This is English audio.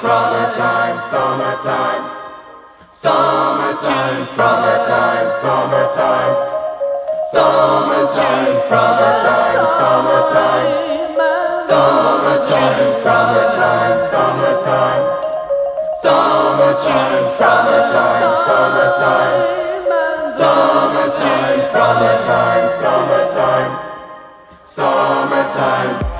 summertime, summertime. Summertime, summertime, summertime. Summertime, summertime, summertime. Summertime, summertime, summertime. Summertime, summertime, summertime. Summertime, summertime, summertime. Summertime.